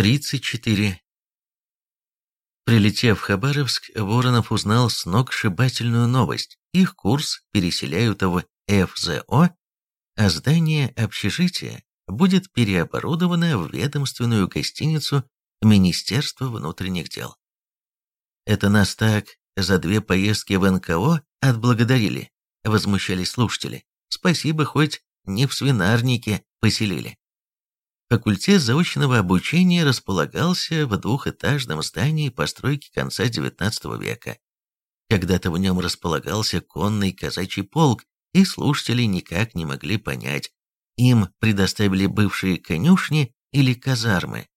34. Прилетев в Хабаровск, Воронов узнал сногсшибательную новость. Их курс переселяют в ФЗО, а здание общежития будет переоборудовано в ведомственную гостиницу Министерства внутренних дел. Это нас так за две поездки в НКО отблагодарили, возмущались слушатели. Спасибо, хоть не в свинарнике поселили. Факультет заочного обучения располагался в двухэтажном здании постройки конца XIX века. Когда-то в нем располагался конный казачий полк, и слушатели никак не могли понять, им предоставили бывшие конюшни или казармы.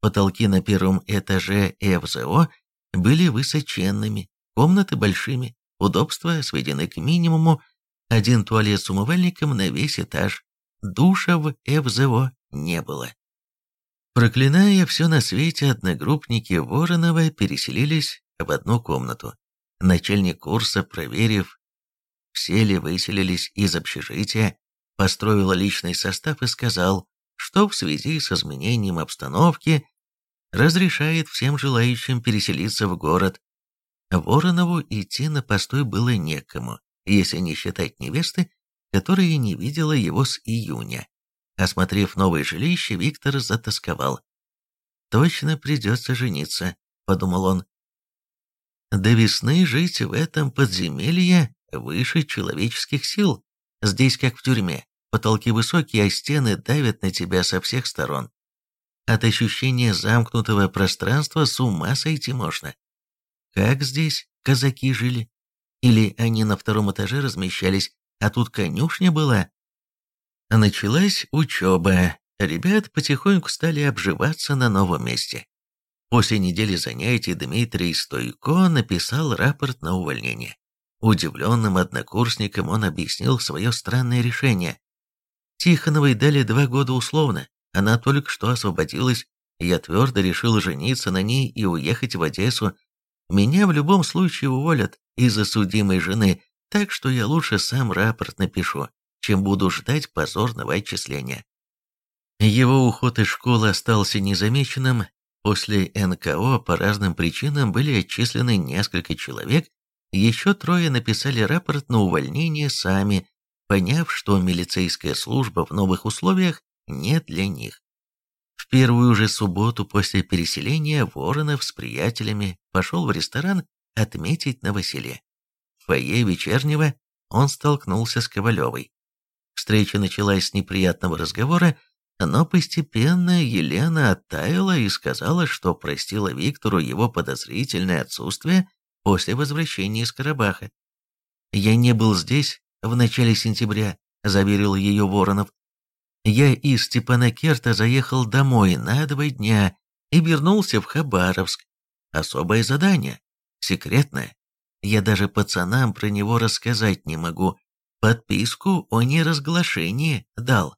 Потолки на первом этаже ФЗО были высоченными, комнаты большими, удобства сведены к минимуму, один туалет с умывальником на весь этаж, душа в ФЗО не было. Проклиная все на свете, одногруппники Воронова переселились в одну комнату. Начальник курса, проверив, все ли выселились из общежития, построил личный состав и сказал, что в связи с изменением обстановки разрешает всем желающим переселиться в город. Воронову идти на постой было некому, если не считать невесты, которая не видела его с июня. Осмотрев новое жилище, Виктор затасковал. «Точно придется жениться», — подумал он. «До весны жить в этом подземелье выше человеческих сил. Здесь как в тюрьме. Потолки высокие, а стены давят на тебя со всех сторон. От ощущения замкнутого пространства с ума сойти можно. Как здесь казаки жили? Или они на втором этаже размещались, а тут конюшня была, Началась учеба. Ребят потихоньку стали обживаться на новом месте. После недели занятий Дмитрий Стойко написал рапорт на увольнение. Удивленным однокурсникам он объяснил свое странное решение. Тихоновой дали два года условно, она только что освободилась, я твердо решил жениться на ней и уехать в Одессу. Меня в любом случае уволят из-за судимой жены, так что я лучше сам рапорт напишу чем буду ждать позорного отчисления. Его уход из школы остался незамеченным. После НКО по разным причинам были отчислены несколько человек, еще трое написали рапорт на увольнение сами, поняв, что милицейская служба в новых условиях не для них. В первую же субботу после переселения Воронов с приятелями пошел в ресторан отметить новоселье. В фойе вечернего он столкнулся с Ковалевой. Встреча началась с неприятного разговора, но постепенно Елена оттаяла и сказала, что простила Виктору его подозрительное отсутствие после возвращения из Карабаха. «Я не был здесь в начале сентября», — заверил ее Воронов. «Я из Степанакерта заехал домой на два дня и вернулся в Хабаровск. Особое задание, секретное. Я даже пацанам про него рассказать не могу, подписку о неразглашении дал.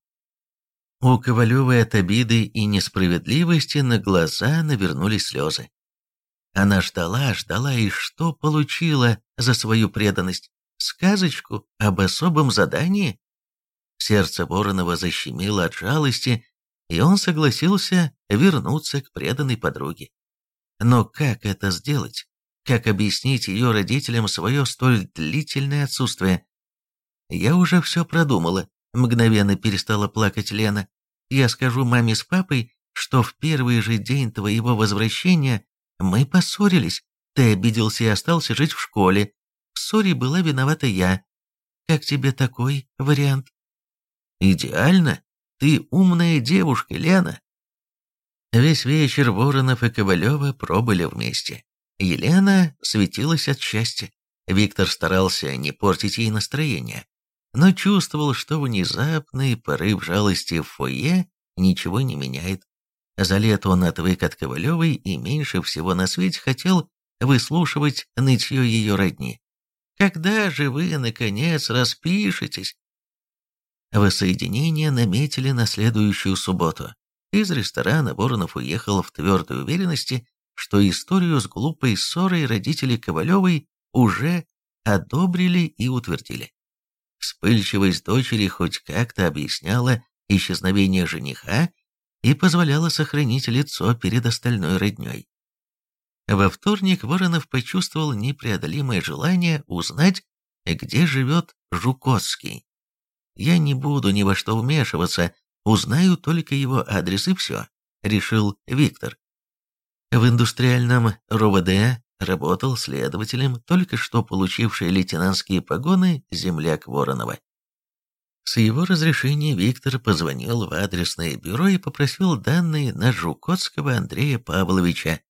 У Ковалевой от обиды и несправедливости на глаза навернулись слезы. Она ждала, ждала и что получила за свою преданность? Сказочку об особом задании? Сердце Воронова защемило от жалости, и он согласился вернуться к преданной подруге. Но как это сделать? Как объяснить ее родителям свое столь длительное отсутствие? «Я уже все продумала», — мгновенно перестала плакать Лена. «Я скажу маме с папой, что в первый же день твоего возвращения мы поссорились. Ты обиделся и остался жить в школе. В ссоре была виновата я. Как тебе такой вариант?» «Идеально. Ты умная девушка, Лена». Весь вечер Воронов и Ковалева пробыли вместе. Елена светилась от счастья. Виктор старался не портить ей настроение но чувствовал, что внезапный порыв жалости в фойе ничего не меняет. За лето он отвык от Ковалевой и меньше всего на свете хотел выслушивать нытье ее родни. «Когда же вы, наконец, распишетесь?» Воссоединение наметили на следующую субботу. Из ресторана Воронов уехал в твердой уверенности, что историю с глупой ссорой родителей Ковалевой уже одобрили и утвердили. Вспыльчивость дочери хоть как-то объясняла исчезновение жениха, и позволяла сохранить лицо перед остальной родней. Во вторник Воронов почувствовал непреодолимое желание узнать, где живет Жукотский. «Я не буду ни во что вмешиваться, узнаю только его адрес и все», — решил Виктор. В индустриальном РОВД работал следователем, только что получивший лейтенантские погоны земляк Воронова. С его разрешения Виктор позвонил в адресное бюро и попросил данные на Жукотского Андрея Павловича.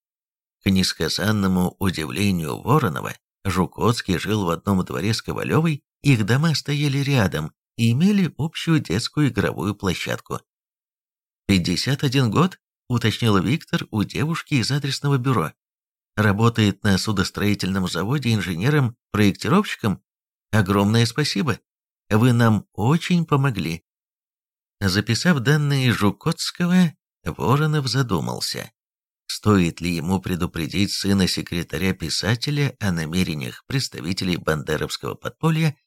К несказанному удивлению Воронова, Жукотский жил в одном дворе с Ковалевой, их дома стояли рядом и имели общую детскую игровую площадку. «51 год?» – уточнил Виктор у девушки из адресного бюро. «Работает на судостроительном заводе инженером-проектировщиком? Огромное спасибо!» Вы нам очень помогли». Записав данные Жукотского, Воронов задумался, стоит ли ему предупредить сына секретаря-писателя о намерениях представителей бандеровского подполья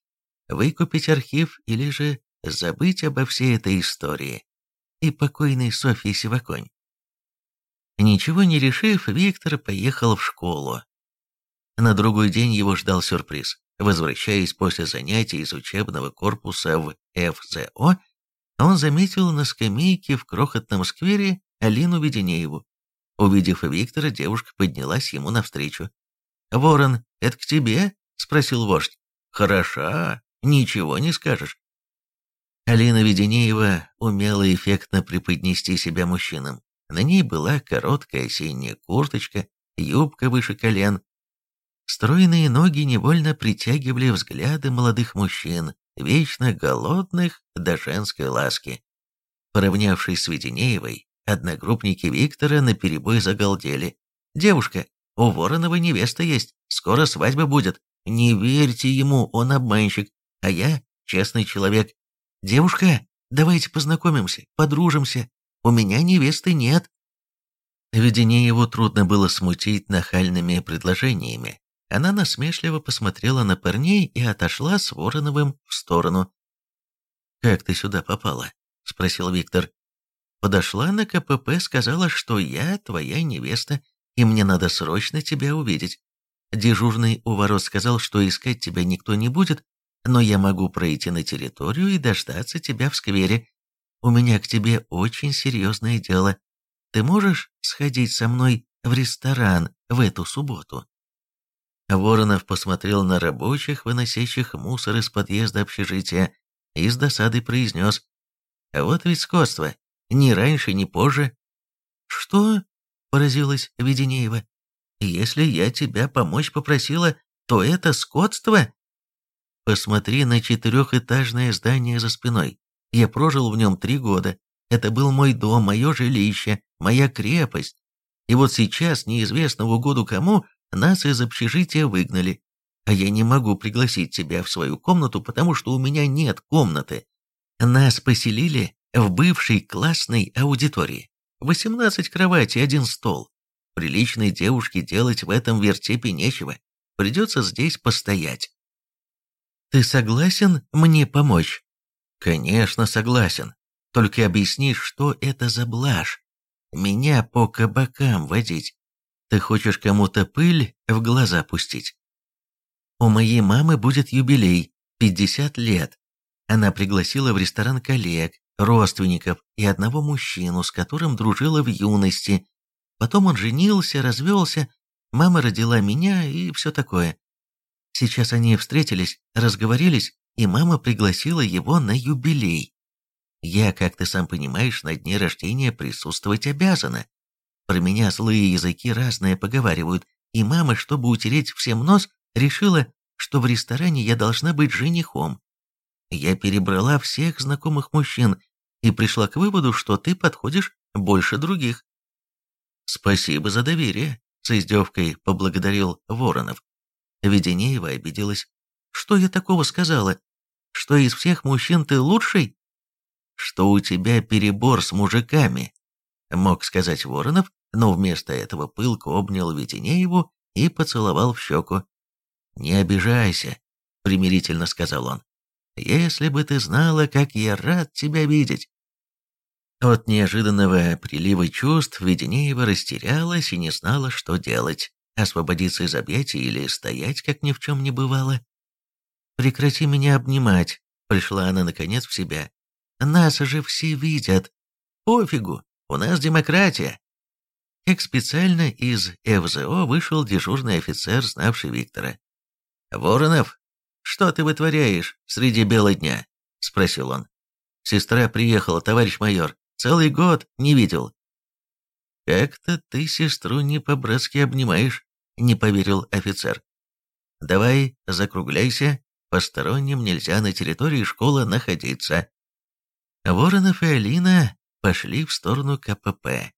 выкупить архив или же забыть обо всей этой истории и покойной Софье Сиваконь. Ничего не решив, Виктор поехал в школу. На другой день его ждал сюрприз. Возвращаясь после занятий из учебного корпуса в ФЗО, он заметил на скамейке в крохотном сквере Алину Веденееву. Увидев Виктора, девушка поднялась ему навстречу. «Ворон, это к тебе?» — спросил вождь. «Хороша, ничего не скажешь». Алина Веденеева умела эффектно преподнести себя мужчинам. На ней была короткая осенняя курточка, юбка выше колен, Стройные ноги невольно притягивали взгляды молодых мужчин, вечно голодных до женской ласки. Поравнявшись с Веденеевой, одногруппники Виктора наперебой загалдели. «Девушка, у Воронова невеста есть, скоро свадьба будет. Не верьте ему, он обманщик, а я честный человек. Девушка, давайте познакомимся, подружимся. У меня невесты нет». Веденееву трудно было смутить нахальными предложениями, она насмешливо посмотрела на парней и отошла с Вороновым в сторону. «Как ты сюда попала?» – спросил Виктор. «Подошла на КПП, сказала, что я твоя невеста, и мне надо срочно тебя увидеть. Дежурный у ворот сказал, что искать тебя никто не будет, но я могу пройти на территорию и дождаться тебя в сквере. У меня к тебе очень серьезное дело. Ты можешь сходить со мной в ресторан в эту субботу?» Воронов посмотрел на рабочих, выносящих мусор из подъезда общежития, и с досадой произнес. «Вот ведь скотство. Ни раньше, ни позже». «Что?» – поразилась Веденеева. «Если я тебя помочь попросила, то это скотство?» «Посмотри на четырехэтажное здание за спиной. Я прожил в нем три года. Это был мой дом, мое жилище, моя крепость. И вот сейчас, неизвестно в угоду кому, нас из общежития выгнали, а я не могу пригласить тебя в свою комнату, потому что у меня нет комнаты. Нас поселили в бывшей классной аудитории. 18 кроватей, один стол. Приличной девушке делать в этом вертепе нечего. Придется здесь постоять. Ты согласен мне помочь? Конечно, согласен. Только объясни, что это за блажь. Меня по кабакам водить. Ты хочешь кому-то пыль в глаза пустить? У моей мамы будет юбилей, 50 лет. Она пригласила в ресторан коллег, родственников и одного мужчину, с которым дружила в юности. Потом он женился, развелся, мама родила меня и все такое. Сейчас они встретились, разговорились, и мама пригласила его на юбилей. Я, как ты сам понимаешь, на дне рождения присутствовать обязана. Про меня злые языки разные поговаривают, и мама, чтобы утереть всем нос, решила, что в ресторане я должна быть женихом. Я перебрала всех знакомых мужчин и пришла к выводу, что ты подходишь больше других. Спасибо за доверие, с издевкой поблагодарил Воронов. Веденеева обиделась. Что я такого сказала? Что из всех мужчин ты лучший? Что у тебя перебор с мужиками, мог сказать Воронов, но вместо этого пылко обнял Веденееву и поцеловал в щеку. «Не обижайся», — примирительно сказал он. «Если бы ты знала, как я рад тебя видеть». От неожиданного прилива чувств Веденеева растерялась и не знала, что делать освободиться из объятий или стоять, как ни в чем не бывало. «Прекрати меня обнимать», — пришла она наконец в себя. «Нас же все видят. Пофигу, у нас демократия». Как специально из ФЗО вышел дежурный офицер, знавший Виктора. «Воронов, что ты вытворяешь среди бела дня?» — спросил он. «Сестра приехала, товарищ майор. Целый год не видел». «Как-то ты сестру не по-братски обнимаешь», — не поверил офицер. «Давай, закругляйся, посторонним нельзя на территории школы находиться». Воронов и Алина пошли в сторону КПП.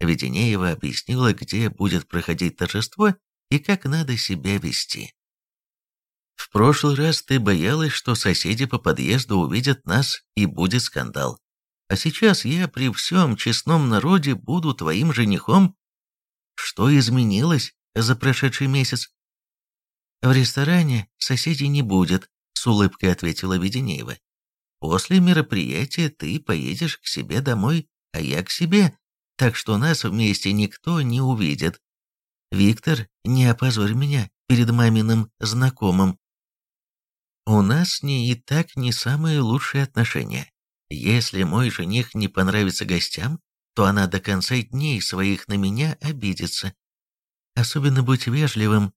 Веденеева объяснила, где будет проходить торжество и как надо себя вести. «В прошлый раз ты боялась, что соседи по подъезду увидят нас и будет скандал. А сейчас я при всем честном народе буду твоим женихом. Что изменилось за прошедший месяц?» «В ресторане соседей не будет», — с улыбкой ответила Веденеева. «После мероприятия ты поедешь к себе домой, а я к себе, так что нас вместе никто не увидит. Виктор, не опозорь меня перед маминым знакомым. У нас с ней и так не самые лучшие отношения. Если мой жених не понравится гостям, то она до конца дней своих на меня обидится. Особенно будь вежливым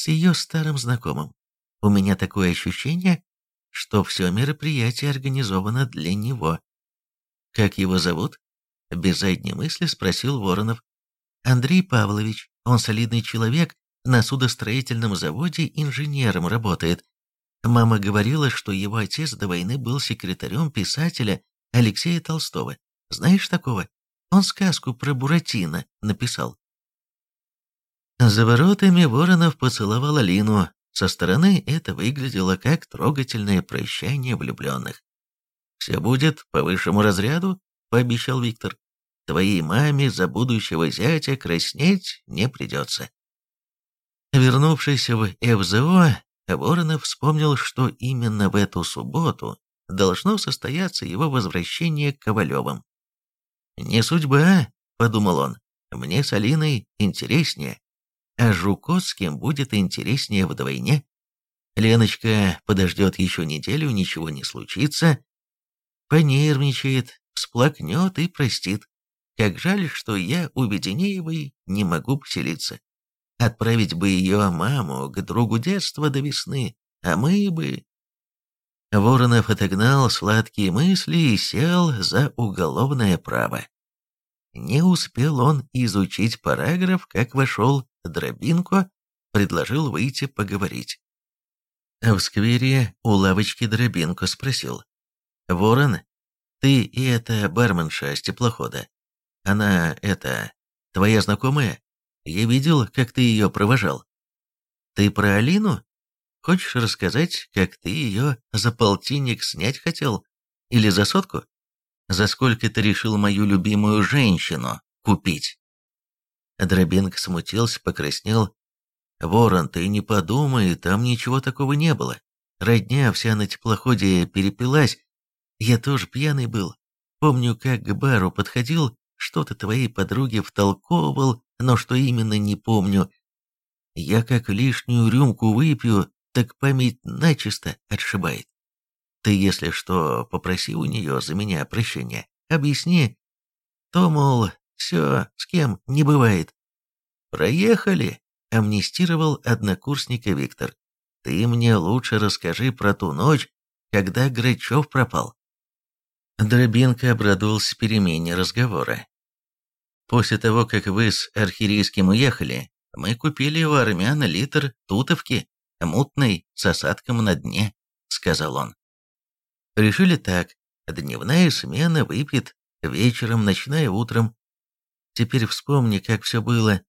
с ее старым знакомым. У меня такое ощущение, что все мероприятие организовано для него. Как его зовут? Без задней мысли спросил Воронов. Андрей Павлович, он солидный человек, на судостроительном заводе инженером работает. Мама говорила, что его отец до войны был секретарем писателя Алексея Толстого. Знаешь такого? Он сказку про Буратино написал. За воротами Воронов поцеловал Алину. Со стороны это выглядело как трогательное прощание влюбленных. «Все будет по высшему разряду», — пообещал Виктор. «Твоей маме за будущего зятя краснеть не придется». Вернувшись в ФЗО, Воронов вспомнил, что именно в эту субботу должно состояться его возвращение к Ковалевым. «Не судьба», — подумал он, — «мне с Алиной интереснее, а Жуковским будет интереснее вдвойне. Леночка подождет еще неделю, ничего не случится, понервничает, всплакнет и простит. Как жаль, что я у Веденеевой не могу поселиться. Отправить бы ее маму к другу детства до весны, а мы бы... Воронов отогнал сладкие мысли и сел за уголовное право. Не успел он изучить параграф, как вошел Дробинко, предложил выйти поговорить. В сквере у лавочки Дробинко спросил. «Ворон, ты и эта барменша с теплохода, она, это, твоя знакомая? Я видел, как ты ее провожал. Ты про Алину? Хочешь рассказать, как ты ее за полтинник снять хотел? Или за сотку? За сколько ты решил мою любимую женщину купить?» Дробинг смутился, покраснел. «Ворон, ты не подумай, там ничего такого не было. Родня вся на теплоходе перепилась. Я тоже пьяный был. Помню, как к бару подходил, что-то твоей подруге втолковывал, но что именно не помню. Я как лишнюю рюмку выпью, так память начисто отшибает. Ты, если что, попроси у нее за меня прощения. Объясни. То, мол, все, с кем не бывает. Проехали, амнистировал однокурсника Виктор. Ты мне лучше расскажи про ту ночь, когда Грачев пропал. Дробинка обрадовался перемене разговора. После того, как вы с Архирийским уехали, мы купили у армяна литр тутовки, мутной, с осадком на дне, сказал он. Решили так, дневная смена выпьет вечером, ночная утром. Теперь вспомни, как все было.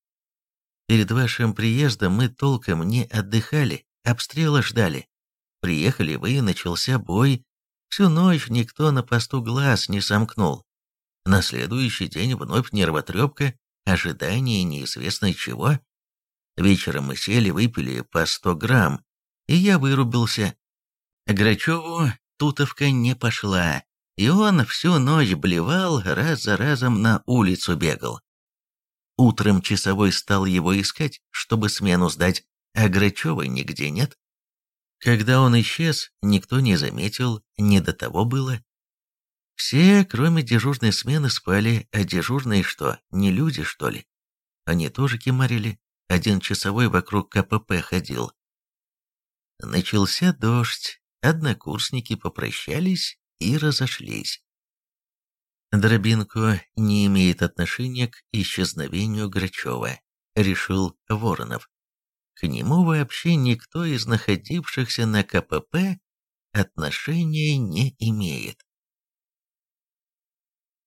Перед вашим приездом мы толком не отдыхали, обстрела ждали. Приехали вы, начался бой. Всю ночь никто на посту глаз не сомкнул. На следующий день вновь нервотрепка, ожидание неизвестно чего. Вечером мы сели, выпили по сто грамм, и я вырубился. Грачеву тутовка не пошла, и он всю ночь блевал, раз за разом на улицу бегал. Утром часовой стал его искать, чтобы смену сдать, а Грачева нигде нет. Когда он исчез, никто не заметил, не до того было. Все, кроме дежурной смены, спали, а дежурные что, не люди, что ли? Они тоже кемарили, один часовой вокруг КПП ходил. Начался дождь, однокурсники попрощались и разошлись. Дробинко не имеет отношения к исчезновению Грачева, решил Воронов. К нему вообще никто из находившихся на КПП отношения не имеет.